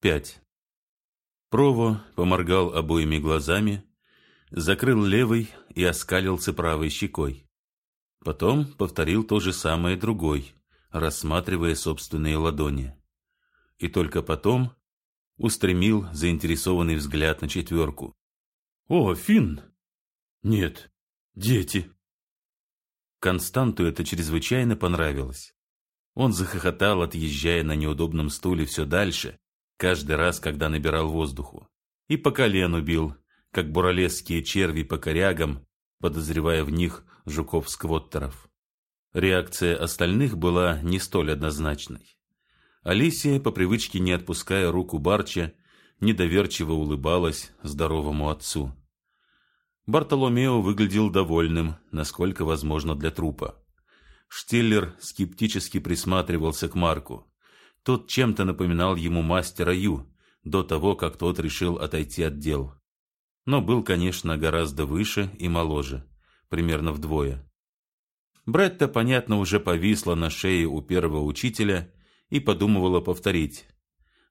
5. Прово поморгал обоими глазами, закрыл левой и оскалился правой щекой. Потом повторил то же самое другой, рассматривая собственные ладони. И только потом устремил заинтересованный взгляд на четверку. «О, Финн!» «Нет, дети!» Константу это чрезвычайно понравилось. Он захохотал, отъезжая на неудобном стуле все дальше, каждый раз, когда набирал воздуху. И по колену бил, как буралесские черви по корягам, подозревая в них жуков-сквоттеров. Реакция остальных была не столь однозначной. Алисия, по привычке не отпуская руку Барча, недоверчиво улыбалась здоровому отцу. Бартоломео выглядел довольным, насколько возможно для трупа. Штиллер скептически присматривался к Марку. Тот чем-то напоминал ему мастера Ю, до того, как тот решил отойти от дел. Но был, конечно, гораздо выше и моложе, примерно вдвое. Бретта, понятно, уже повисла на шее у первого учителя и подумывала повторить.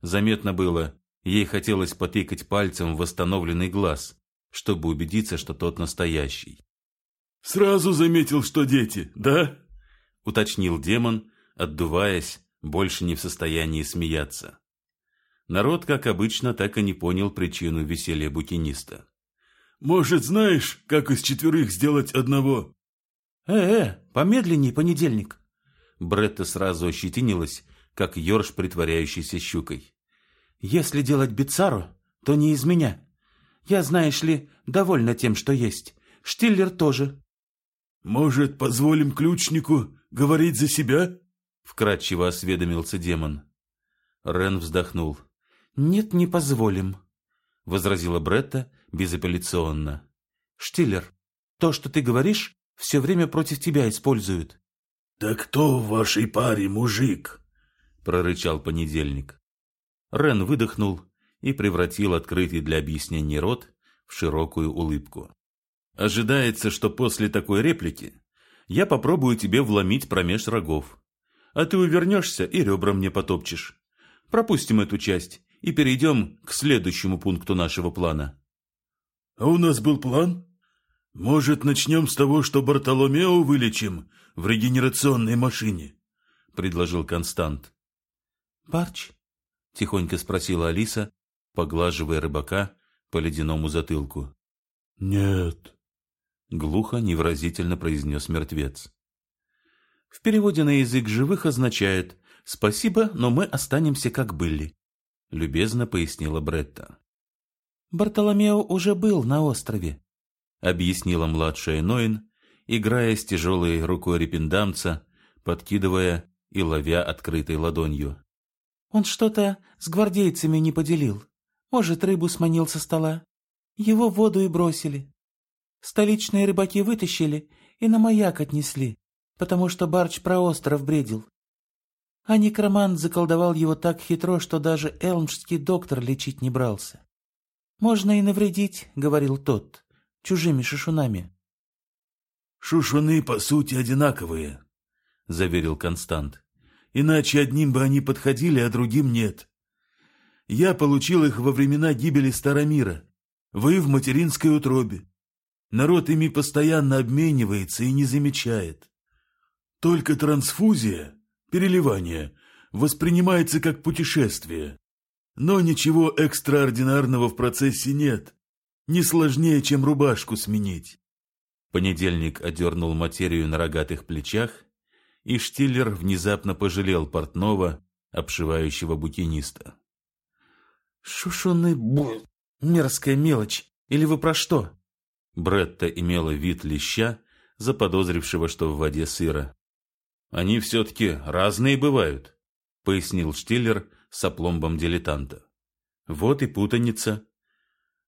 Заметно было, ей хотелось потыкать пальцем в восстановленный глаз, чтобы убедиться, что тот настоящий. «Сразу заметил, что дети, да?» — уточнил демон, отдуваясь, больше не в состоянии смеяться. Народ, как обычно, так и не понял причину веселья букиниста. «Может, знаешь, как из четверых сделать одного?» «Э-э, помедленней, понедельник!» Бретта сразу ощетинилась, как ерш, притворяющийся щукой. «Если делать бицару, то не из меня. Я, знаешь ли, довольна тем, что есть. Штиллер тоже». «Может, позволим ключнику говорить за себя?» Вкратчиво осведомился демон. Рен вздохнул. «Нет, не позволим», — возразила Бретта безапелляционно. «Штиллер, то, что ты говоришь, все время против тебя используют». «Да кто в вашей паре мужик?» — прорычал понедельник. Рен выдохнул и превратил открытый для объяснений рот в широкую улыбку. «Ожидается, что после такой реплики я попробую тебе вломить промеж рогов, а ты увернешься и ребра мне потопчешь. Пропустим эту часть и перейдем к следующему пункту нашего плана». «А у нас был план?» «Может, начнем с того, что Бартоломео вылечим в регенерационной машине?» — предложил Констант. «Барч?» — тихонько спросила Алиса, поглаживая рыбака по ледяному затылку. «Нет», — глухо, невразительно произнес мертвец. В переводе на язык живых означает «спасибо, но мы останемся как были», — любезно пояснила Бретта. «Бартоломео уже был на острове», — объяснила младшая Ноин, играя с тяжелой рукой репендамца, подкидывая и ловя открытой ладонью. «Он что-то с гвардейцами не поделил. Может, рыбу сманил со стола. Его в воду и бросили. Столичные рыбаки вытащили и на маяк отнесли, потому что Барч про остров бредил. А некромант заколдовал его так хитро, что даже элмшский доктор лечить не брался. «Можно и навредить», — говорил тот чужими шишунами. «Шушуны, по сути, одинаковые», — заверил Констант. «Иначе одним бы они подходили, а другим нет. Я получил их во времена гибели Старомира. Вы в материнской утробе. Народ ими постоянно обменивается и не замечает. Только трансфузия, переливание, воспринимается как путешествие. Но ничего экстраординарного в процессе нет. Не сложнее, чем рубашку сменить. Понедельник одернул материю на рогатых плечах, и Штиллер внезапно пожалел портного, обшивающего букиниста. «Шушуны бу... мерзкая мелочь. Или вы про что?» Бретта имела вид леща, заподозрившего, что в воде сыро. «Они все-таки разные бывают», — пояснил Штиллер с опломбом дилетанта. «Вот и путаница.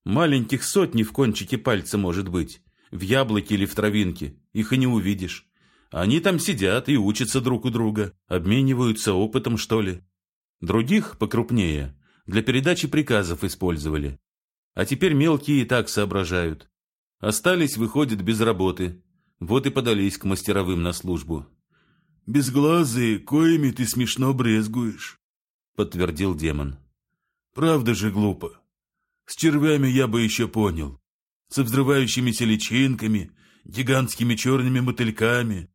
Маленьких сотни в кончике пальца может быть, в яблоке или в травинке, их и не увидишь. Они там сидят и учатся друг у друга, обмениваются опытом, что ли. Других, покрупнее, для передачи приказов использовали. А теперь мелкие и так соображают. Остались, выходят, без работы. Вот и подались к мастеровым на службу. «Безглазые, коими ты смешно брезгуешь», — подтвердил демон. Правда же глупо. С червями я бы еще понял. Со взрывающимися личинками, гигантскими черными мотыльками.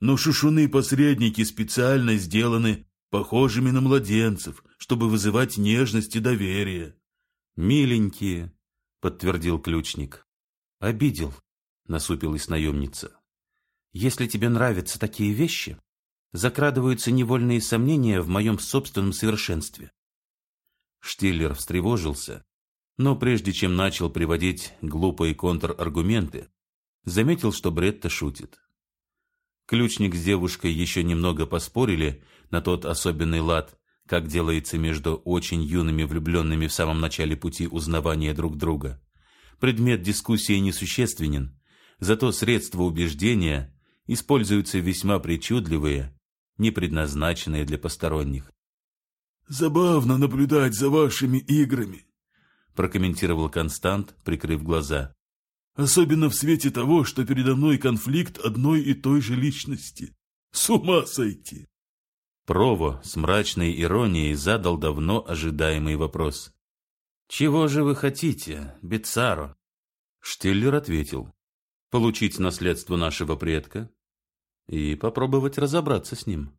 Но шушуны-посредники специально сделаны похожими на младенцев, чтобы вызывать нежность и доверие. «Миленькие», — подтвердил ключник. «Обидел», — насупилась наемница. «Если тебе нравятся такие вещи, закрадываются невольные сомнения в моем собственном совершенстве». Штиллер встревожился, но прежде чем начал приводить глупые контраргументы, заметил, что Бретта шутит. Ключник с девушкой еще немного поспорили на тот особенный лад, как делается между очень юными влюбленными в самом начале пути узнавания друг друга. Предмет дискуссии несущественен, зато средства убеждения используются весьма причудливые, не предназначенные для посторонних. «Забавно наблюдать за вашими играми», прокомментировал Констант, прикрыв глаза. «Особенно в свете того, что передо мной конфликт одной и той же личности. С ума сойти!» Прово с мрачной иронией задал давно ожидаемый вопрос. «Чего же вы хотите, Бицаро?» Штиллер ответил. «Получить наследство нашего предка и попробовать разобраться с ним».